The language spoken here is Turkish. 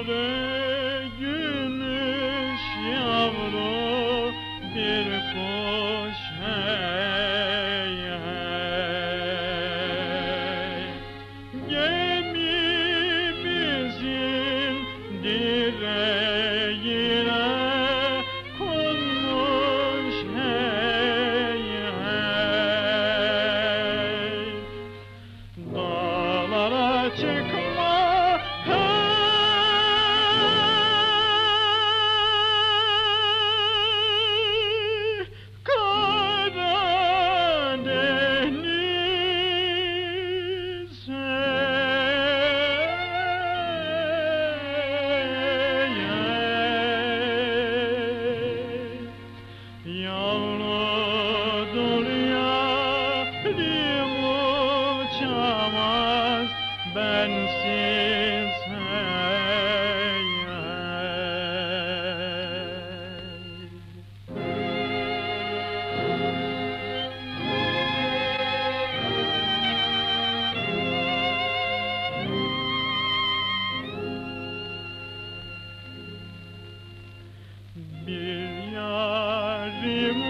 sarı gümüş yavru bir kuş hey hey. Gemimizin direğine konmuş hey hey. Dağlara yaşamaz bensiz hey, hey. Bir yarim